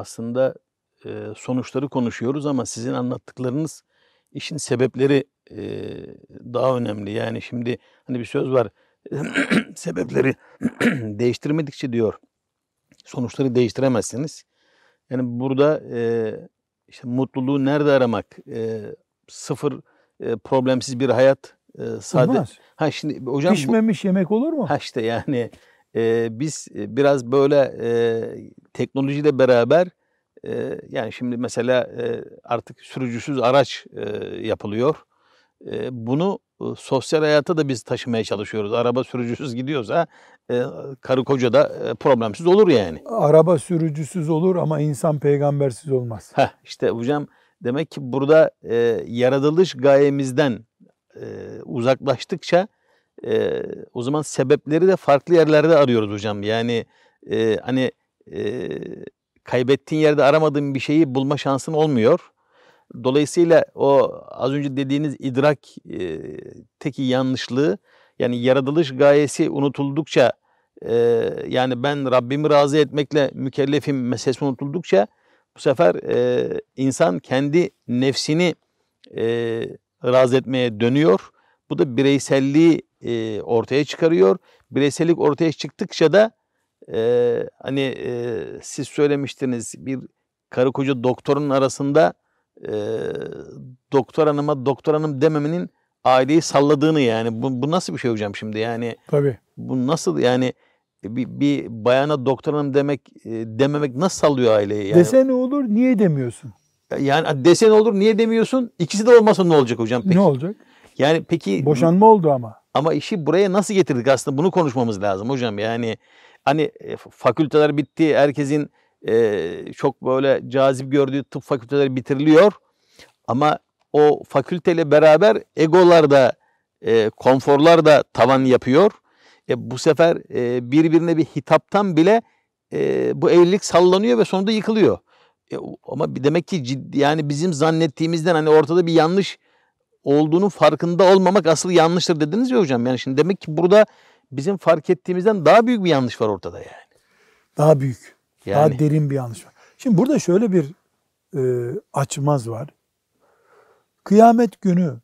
aslında e, sonuçları konuşuyoruz ama sizin anlattıklarınız işin sebepleri e, daha önemli. Yani şimdi hani bir söz var sebepleri değiştirmedikçe diyor sonuçları değiştiremezsiniz. Yani burada e, işte mutluluğu nerede aramak? E, sıfır e, problemsiz bir hayat. E, sade. Olmaz. Ha şimdi hocam bu- Pişmemiş yemek olur mu? Ha işte yani e, biz biraz böyle e, teknolojiyle beraber e, yani şimdi mesela e, artık sürücüsüz araç e, yapılıyor. E, bunu e, sosyal hayata da biz taşımaya çalışıyoruz. Araba sürücüsüz gidiyorsa e, karı koca da e, problemsiz olur yani. Araba sürücüsüz olur ama insan peygambersiz olmaz. Heh, işte hocam demek ki burada e, yaratılış gayemizden e, uzaklaştıkça e, o zaman sebepleri de farklı yerlerde arıyoruz hocam. Yani e, hani e, kaybettiğin yerde aramadığın bir şeyi bulma şansın olmuyor. Dolayısıyla o az önce dediğiniz idrak e, teki yanlışlığı yani yaratılış gayesi unutuldukça e, yani ben Rabbimi razı etmekle mükellefim meselesi unutuldukça bu sefer e, insan kendi nefsini e, razı etmeye dönüyor. Bu da bireyselliği e, ortaya çıkarıyor. Bireysellik ortaya çıktıkça da e, hani e, siz söylemiştiniz bir karı koca doktorun arasında e, doktor hanıma doktor hanım dememenin aileyi salladığını yani bu, bu nasıl bir şey hocam şimdi yani Tabii. bu nasıl yani bir, bir bayana doktor hanım demek e, dememek nasıl sallıyor aileyi yani Dese ne olur niye demiyorsun? yani desen olur niye demiyorsun ikisi de olmasa ne olacak hocam peki Ne olacak? yani peki Boşanma oldu ama. ama işi buraya nasıl getirdik aslında bunu konuşmamız lazım hocam. Yani hani e, fakülteler bitti, herkesin e, çok böyle cazip gördüğü tıp fakülteleri bitiriliyor. Ama o fakülteyle beraber egolar da, e, konforlar da tavan yapıyor. E, bu sefer e, birbirine bir hitaptan bile e, bu evlilik sallanıyor ve sonunda yıkılıyor. E, ama demek ki ciddi yani bizim zannettiğimizden hani ortada bir yanlış olduğunun farkında olmamak asıl yanlıştır dediniz ya hocam. Yani şimdi demek ki burada bizim fark ettiğimizden daha büyük bir yanlış var ortada yani. Daha büyük. Yani Daha derin bir yanlış var. Şimdi burada şöyle bir e, açmaz var. Kıyamet günü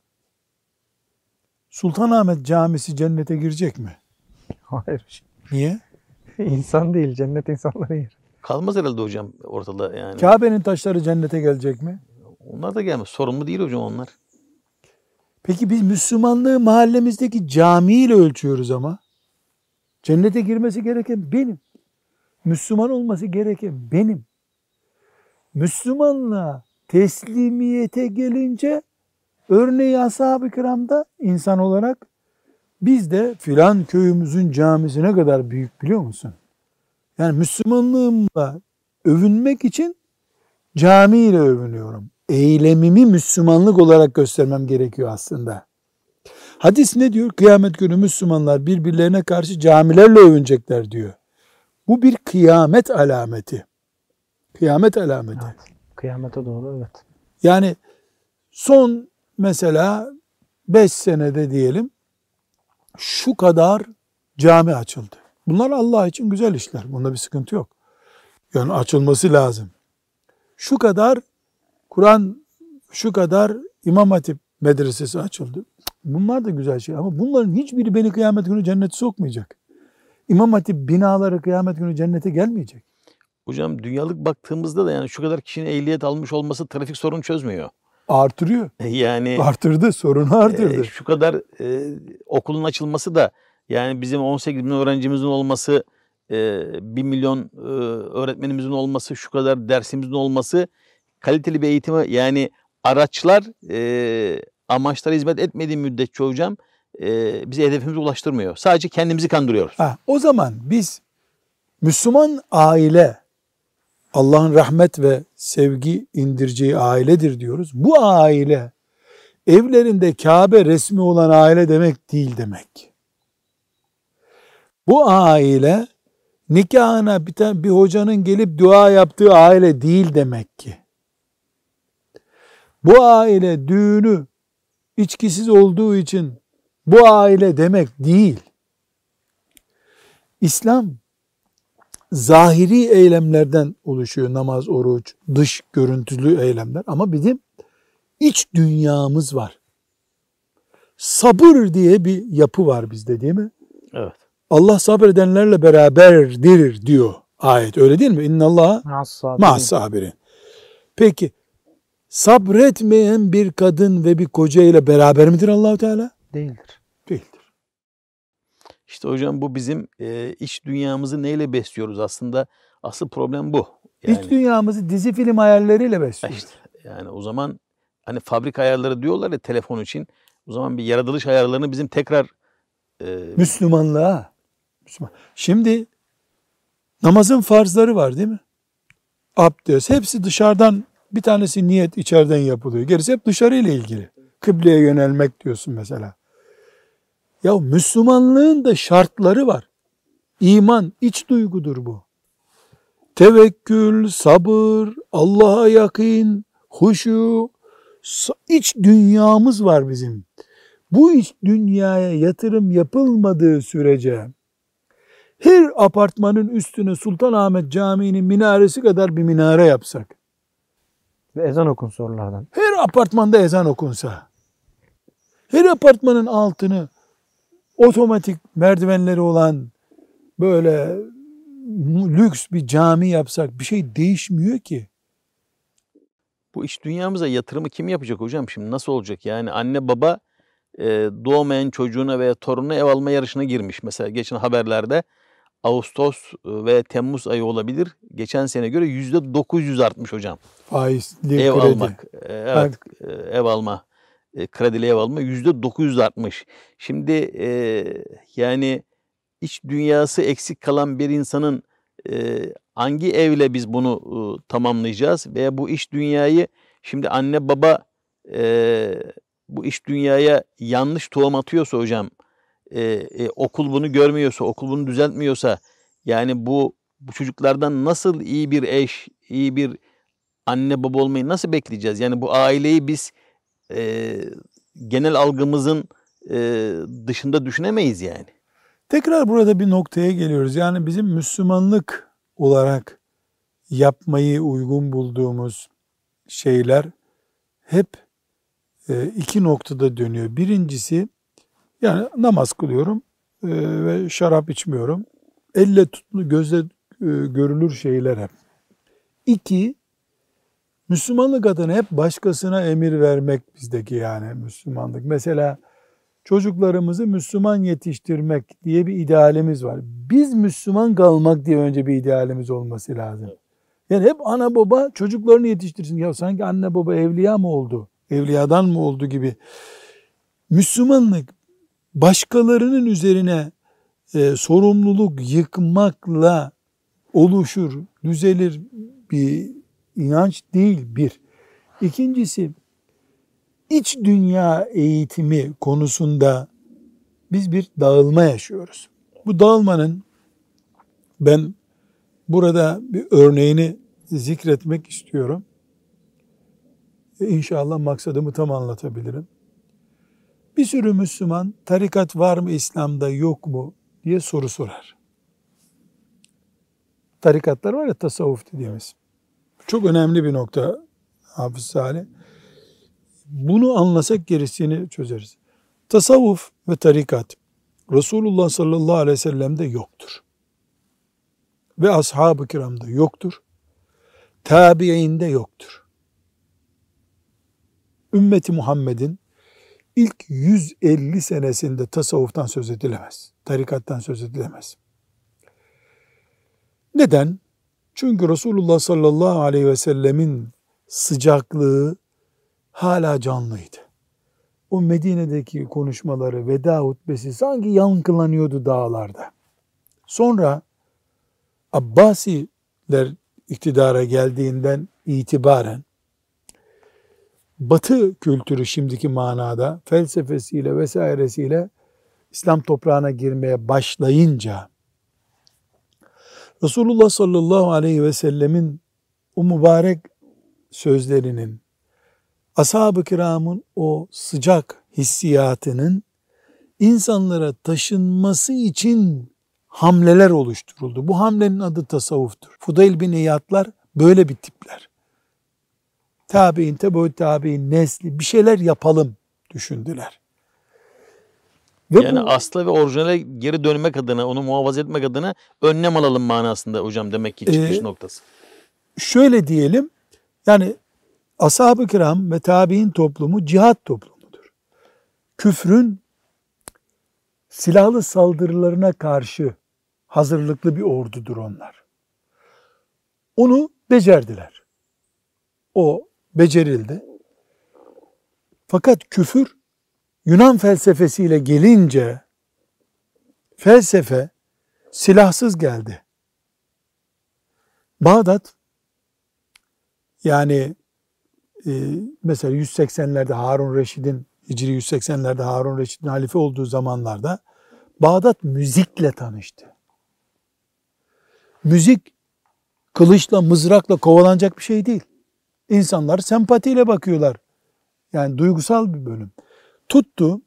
Sultanahmet Camisi cennete girecek mi? Hayır. Niye? İnsan değil. Cennet insanların yeri. kalmaz herhalde hocam ortada yani. Kabe'nin taşları cennete gelecek mi? Onlar da gelmez. Sorumlu değil hocam onlar. Peki biz Müslümanlığı mahallemizdeki camiyle ölçüyoruz ama. Cennete girmesi gereken benim. Müslüman olması gereken benim. Müslümanlığa teslimiyete gelince örneği ashab-ı kiramda insan olarak biz de filan köyümüzün camisi ne kadar büyük biliyor musun? Yani Müslümanlığımla övünmek için camiyle övünüyorum. Eylemimi Müslümanlık olarak göstermem gerekiyor aslında. Hadis ne diyor? Kıyamet günü Müslümanlar birbirlerine karşı camilerle övünecekler diyor. Bu bir kıyamet alameti. Kıyamet alameti. Evet. Kıyamete doğru evet. Yani son mesela 5 senede diyelim şu kadar cami açıldı. Bunlar Allah için güzel işler. Bunda bir sıkıntı yok. Yani açılması lazım. Şu kadar Kur'an, şu kadar İmam Hatip medresesi açıldı. Bunlar da güzel şey ama bunların hiçbiri beni kıyamet günü cennete sokmayacak. İmam Hatip binaları kıyamet günü cennete gelmeyecek. Hocam dünyalık baktığımızda da yani şu kadar kişinin ehliyet almış olması trafik sorunu çözmüyor. Artırıyor. Yani Artırdı, sorunu artırdı. e, şu kadar e, okulun açılması da yani bizim 18 bin öğrencimizin olması, e, 1 milyon e, öğretmenimizin olması, şu kadar dersimizin olması kaliteli bir eğitime yani araçlar e, amaçlara hizmet etmediği müddetçe hocam e, bizi hedefimize ulaştırmıyor. Sadece kendimizi kandırıyoruz. Ha, o zaman biz Müslüman aile Allah'ın rahmet ve sevgi indireceği ailedir diyoruz. Bu aile evlerinde Kabe resmi olan aile demek değil demek. Bu aile nikahına bir, tane, bir hocanın gelip dua yaptığı aile değil demek ki. Bu aile düğünü içkisiz olduğu için bu aile demek değil. İslam zahiri eylemlerden oluşuyor. Namaz, oruç, dış görüntülü eylemler. Ama bizim iç dünyamız var. Sabır diye bir yapı var bizde değil mi? Evet. Allah sabredenlerle beraberdir diyor ayet. Öyle değil mi? İnnallah Ma'as ma'as sabirin. Peki sabretmeyen bir kadın ve bir koca ile beraber midir Allahu Teala? Değildir. Değildir. İşte hocam bu bizim e, iç dünyamızı neyle besliyoruz aslında? Asıl problem bu. Yani, İç dünyamızı dizi film hayalleriyle Ha besliyoruz. işte, yani o zaman hani fabrika ayarları diyorlar ya telefon için. O zaman bir yaratılış ayarlarını bizim tekrar e, Müslümanlığa. Müslüman. Şimdi namazın farzları var değil mi? Abdest. Hepsi dışarıdan bir tanesi niyet içeriden yapılıyor. Gerisi hep dışarı ile ilgili. Kıbleye yönelmek diyorsun mesela. Ya Müslümanlığın da şartları var. İman iç duygudur bu. Tevekkül, sabır, Allah'a yakın, huşu, iç dünyamız var bizim. Bu iç dünyaya yatırım yapılmadığı sürece her apartmanın üstüne Sultanahmet Camii'nin minaresi kadar bir minare yapsak, Ve ezan okun sorulardan. her apartmanda ezan okunsa, her apartmanın altını otomatik merdivenleri olan böyle lüks bir cami yapsak bir şey değişmiyor ki. bu iç dünyamıza yatırımı kim yapacak hocam? Şimdi nasıl olacak? Yani anne baba e, doğmayan çocuğuna veya torununa ev alma yarışına girmiş. Mesela geçen haberlerde Ağustos e, ve Temmuz ayı olabilir. Geçen sene göre yüzde 900 artmış hocam. Faizli ev kredi. almak. e, Evet, e, ev alma. Kredili ev alma yüzde 900 artmış. Şimdi e, yani iç dünyası eksik kalan bir insanın e, hangi evle biz bunu e, tamamlayacağız? Veya bu iç dünyayı şimdi anne baba e, bu iç dünyaya yanlış tohum atıyorsa hocam e, e, okul bunu görmüyorsa, okul bunu düzeltmiyorsa yani bu bu çocuklardan nasıl iyi bir eş, iyi bir anne baba olmayı nasıl bekleyeceğiz? Yani bu aileyi biz e, genel algımızın e, dışında düşünemeyiz yani. Tekrar burada bir noktaya geliyoruz. Yani bizim Müslümanlık olarak yapmayı uygun bulduğumuz şeyler hep e, iki noktada dönüyor. Birincisi yani namaz kılıyorum e, ve şarap içmiyorum. Elle tutulu gözle e, görülür şeyler hep. İki, Müslümanlık adına hep başkasına emir vermek bizdeki yani Müslümanlık. Mesela çocuklarımızı Müslüman yetiştirmek diye bir idealimiz var. Biz Müslüman kalmak diye önce bir idealimiz olması lazım. Yani hep ana baba çocuklarını yetiştirsin. Ya sanki anne baba evliya mı oldu? Evliyadan mı oldu gibi. Müslümanlık başkalarının üzerine e, sorumluluk yıkmakla oluşur, düzelir bir inanç değil bir. İkincisi iç dünya eğitimi konusunda biz bir dağılma yaşıyoruz. Bu dağılmanın ben burada bir örneğini zikretmek istiyorum. İnşallah maksadımı tam anlatabilirim. Bir sürü Müslüman tarikat var mı İslam'da yok mu diye soru sorar. Tarikatlar var ya tasavvuf dediğimiz. Çok önemli bir nokta Hafız Salih. Bunu anlasak gerisini çözeriz. Tasavvuf ve tarikat Resulullah sallallahu aleyhi ve sellem'de yoktur. Ve ashab-ı kiramda yoktur. Tabi'inde yoktur. Ümmeti Muhammed'in ilk 150 senesinde tasavvuftan söz edilemez. Tarikattan söz edilemez. Neden? Çünkü Resulullah sallallahu aleyhi ve sellemin sıcaklığı hala canlıydı. O Medine'deki konuşmaları, veda hutbesi sanki yankılanıyordu dağlarda. Sonra Abbasiler iktidara geldiğinden itibaren Batı kültürü şimdiki manada felsefesiyle vesairesiyle İslam toprağına girmeye başlayınca Resulullah sallallahu aleyhi ve sellemin o mübarek sözlerinin ashab-ı kiramın o sıcak hissiyatının insanlara taşınması için hamleler oluşturuldu. Bu hamlenin adı tasavvuftur. Fudayl bin İyadlar böyle bir tipler. Tabi'in, tebe tabi'in nesli bir şeyler yapalım düşündüler. Ve yani bu, asla ve orijinale geri dönmek adına, onu muhafaza etmek adına önlem alalım manasında hocam demek ki çıkış e, noktası. Şöyle diyelim, yani ashab-ı kiram ve tabi'in toplumu cihat toplumudur. Küfrün silahlı saldırılarına karşı hazırlıklı bir ordudur onlar. Onu becerdiler. O becerildi. Fakat küfür Yunan felsefesiyle gelince felsefe silahsız geldi. Bağdat yani e, mesela 180'lerde Harun Reşid'in Hicri 180'lerde Harun Reşid'in halife olduğu zamanlarda Bağdat müzikle tanıştı. Müzik kılıçla, mızrakla kovalanacak bir şey değil. İnsanlar sempatiyle bakıyorlar. Yani duygusal bir bölüm. Tuttu,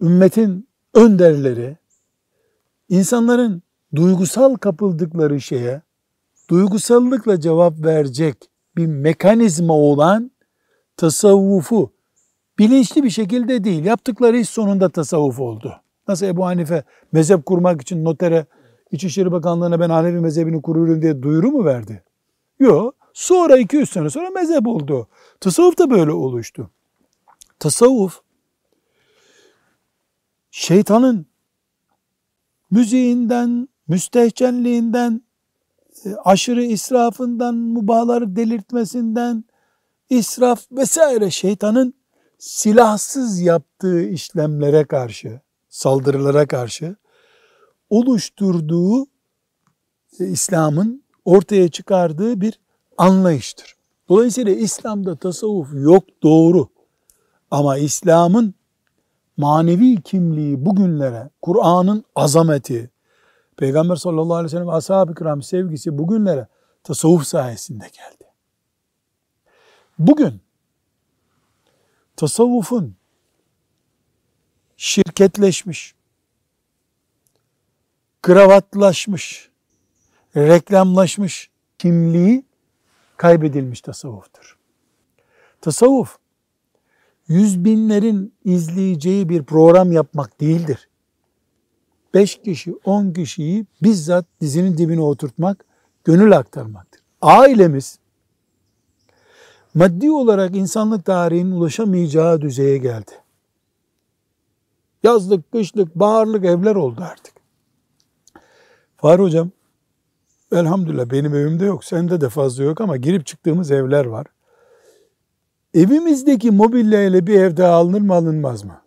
ümmetin önderleri, insanların duygusal kapıldıkları şeye, duygusallıkla cevap verecek bir mekanizma olan tasavvufu bilinçli bir şekilde değil, yaptıkları iş sonunda tasavvuf oldu. Nasıl Ebu Hanife mezhep kurmak için notere İçişleri Bakanlığı'na ben Hanefi mezhebini kuruyorum diye duyuru mu verdi? Yok. Sonra 200 sene sonra mezhep oldu. Tasavvuf da böyle oluştu. Tasavvuf şeytanın müziğinden, müstehcenliğinden, e, aşırı israfından, mübahları delirtmesinden, israf vesaire şeytanın silahsız yaptığı işlemlere karşı, saldırılara karşı oluşturduğu e, İslam'ın ortaya çıkardığı bir anlayıştır. Dolayısıyla İslam'da tasavvuf yok doğru. Ama İslam'ın manevi kimliği bugünlere, Kur'an'ın azameti, Peygamber sallallahu aleyhi ve sellem ashab-ı kiram sevgisi bugünlere tasavvuf sayesinde geldi. Bugün tasavvufun şirketleşmiş, kravatlaşmış, reklamlaşmış kimliği kaybedilmiş tasavvuftur. Tasavvuf, yüz binlerin izleyeceği bir program yapmak değildir. Beş kişi, on kişiyi bizzat dizinin dibine oturtmak, gönül aktarmaktır. Ailemiz, maddi olarak insanlık tarihinin ulaşamayacağı düzeye geldi. Yazlık, kışlık, baharlık evler oldu artık. Fahri hocam, elhamdülillah benim evimde yok, sende de fazla yok ama girip çıktığımız evler var. Evimizdeki mobilya ile bir ev daha alınır mı alınmaz mı?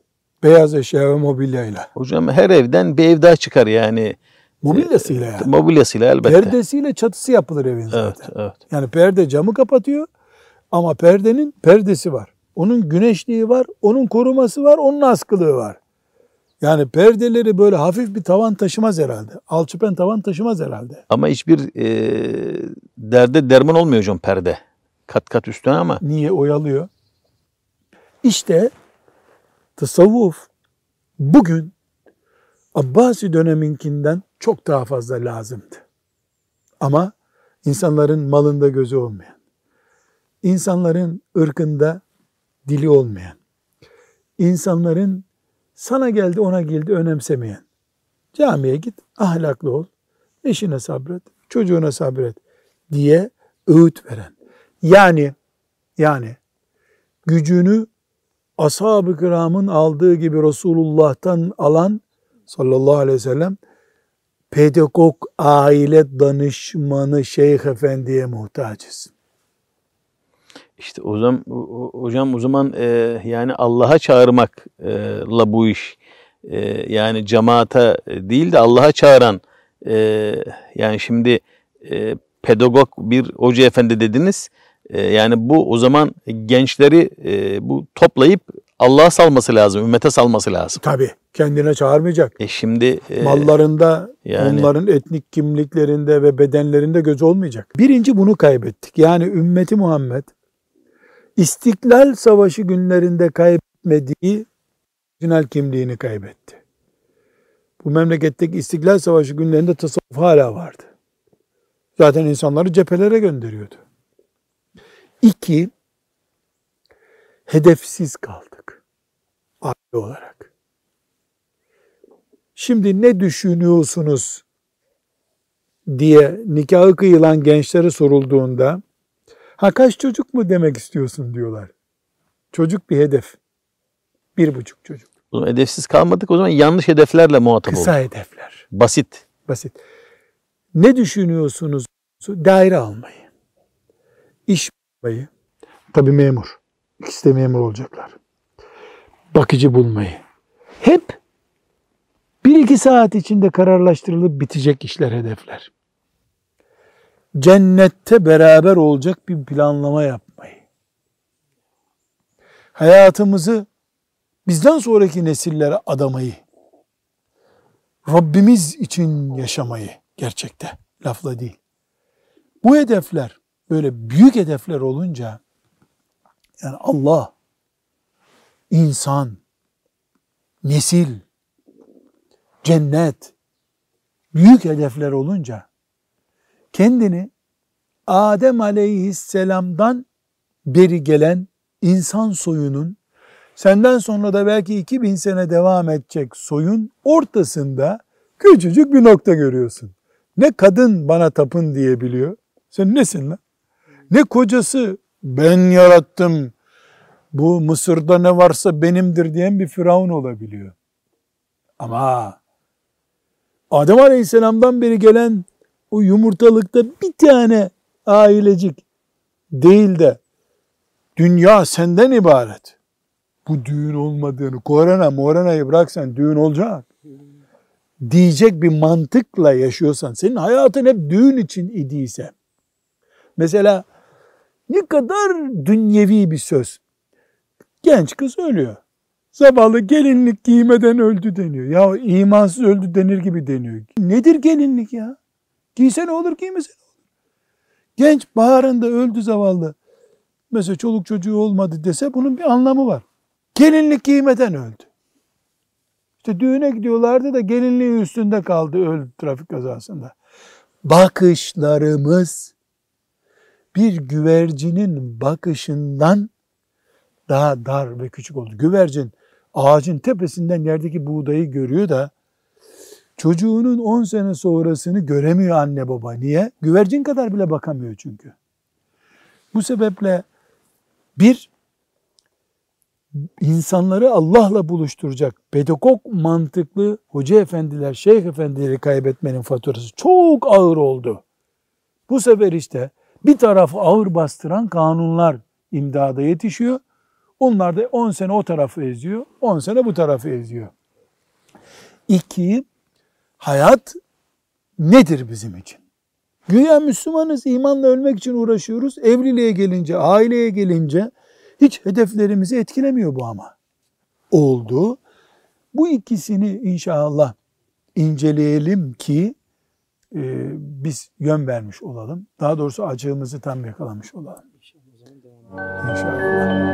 Beyaz eşya ve mobilyayla. Hocam her evden bir ev daha çıkar yani. Mobilyasıyla yani. Mobilyasıyla elbette. Perdesiyle çatısı yapılır evin zaten. Evet, evet. Yani perde camı kapatıyor ama perdenin perdesi var. Onun güneşliği var, onun koruması var, onun askılığı var. Yani perdeleri böyle hafif bir tavan taşımaz herhalde. Alçıpen tavan taşımaz herhalde. Ama hiçbir e, derde derman olmuyor hocam perde. Kat kat üstüne ama. Niye oyalıyor? İşte tasavvuf bugün Abbasi döneminkinden çok daha fazla lazımdı. Ama insanların malında gözü olmayan, insanların ırkında dili olmayan, insanların sana geldi ona geldi önemsemeyen, camiye git ahlaklı ol, eşine sabret, çocuğuna sabret diye öğüt veren. Yani yani gücünü ashab-ı kiramın aldığı gibi Resulullah'tan alan sallallahu aleyhi ve sellem pedagog aile danışmanı şeyh efendiye muhtacız. İşte o zaman hocam o zaman e, yani Allah'a çağırmakla bu iş e, yani cemaata değil de Allah'a çağıran e, yani şimdi e, pedagog bir hoca efendi dediniz. E, yani bu o zaman gençleri e, bu toplayıp Allah'a salması lazım, ümmete salması lazım. Tabii kendine çağırmayacak. E şimdi e, mallarında, yani, onların etnik kimliklerinde ve bedenlerinde göz olmayacak. Birinci bunu kaybettik. Yani ümmeti Muhammed İstiklal Savaşı günlerinde kaybetmediği orijinal kimliğini kaybetti. Bu memleketteki İstiklal Savaşı günlerinde tasavvuf hala vardı. Zaten insanları cephelere gönderiyordu. İki, hedefsiz kaldık. Aile olarak. Şimdi ne düşünüyorsunuz diye nikahı kıyılan gençlere sorulduğunda ha kaç çocuk mu demek istiyorsun diyorlar. Çocuk bir hedef. Bir buçuk çocuk. O zaman hedefsiz kalmadık. O zaman yanlış hedeflerle muhatap Kısa olduk. hedefler. Basit. Basit. Ne düşünüyorsunuz? Daire almayı. iş bulmayı. Tabii memur. İkisi de memur olacaklar. Bakıcı bulmayı. Hep bir iki saat içinde kararlaştırılıp bitecek işler, hedefler. Cennette beraber olacak bir planlama yapmayı. Hayatımızı bizden sonraki nesillere adamayı. Rabbimiz için yaşamayı gerçekte lafla değil. Bu hedefler böyle büyük hedefler olunca yani Allah, insan, nesil, cennet büyük hedefler olunca kendini Adem aleyhisselamdan beri gelen insan soyunun senden sonra da belki 2000 sene devam edecek soyun ortasında küçücük bir nokta görüyorsun. Ne kadın bana tapın diyebiliyor. Sen nesin lan? Ne kocası ben yarattım. Bu Mısır'da ne varsa benimdir diyen bir firavun olabiliyor. Ama Adem Aleyhisselam'dan beri gelen o yumurtalıkta bir tane ailecik değil de dünya senden ibaret. Bu düğün olmadığını, korona moranayı bıraksan düğün olacak. Diyecek bir mantıkla yaşıyorsan, senin hayatın hep düğün için idiyse, mesela ne kadar dünyevi bir söz. Genç kız ölüyor. Zavallı gelinlik giymeden öldü deniyor. Ya imansız öldü denir gibi deniyor. Nedir gelinlik ya? Giyse ne olur giymese ne olur? Genç baharında öldü zavallı. Mesela çoluk çocuğu olmadı dese bunun bir anlamı var. Gelinlik giymeden öldü. İşte düğüne gidiyorlardı da gelinliği üstünde kaldı öldü trafik kazasında. Bakışlarımız bir güvercinin bakışından daha dar ve küçük oldu. Güvercin ağacın tepesinden yerdeki buğdayı görüyor da çocuğunun 10 sene sonrasını göremiyor anne baba. Niye? Güvercin kadar bile bakamıyor çünkü. Bu sebeple bir insanları Allah'la buluşturacak pedagog mantıklı hoca efendiler, şeyh efendileri kaybetmenin faturası çok ağır oldu. Bu sefer işte bir tarafı ağır bastıran kanunlar imdada yetişiyor. Onlar da 10 sene o tarafı eziyor, 10 sene bu tarafı eziyor. İki, hayat nedir bizim için? Güya Müslümanız, imanla ölmek için uğraşıyoruz. Evliliğe gelince, aileye gelince hiç hedeflerimizi etkilemiyor bu ama. Oldu. Bu ikisini inşallah inceleyelim ki e, biz yön vermiş olalım. Daha doğrusu acığımızı tam yakalamış olalım. İnşallah.